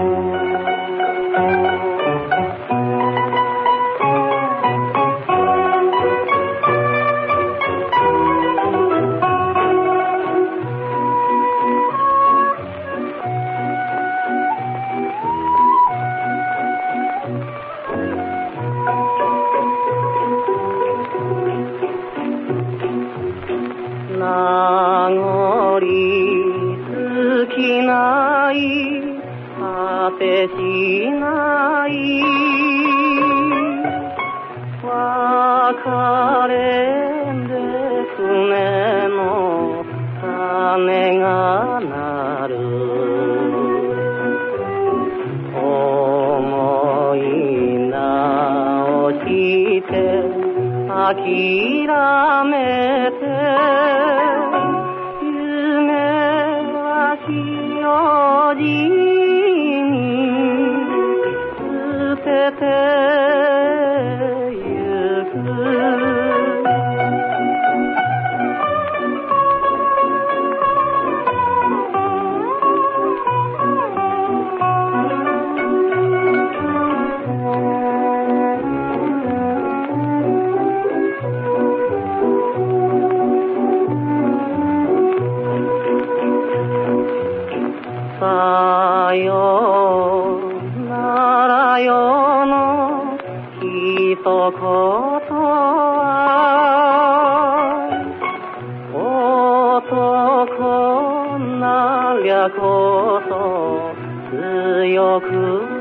Thank you. てしない別れで船の鐘が鳴る。思い直して諦めて夢は潮路さよならよの一言は男なりゃこそ強く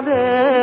ಕಾಣದೇ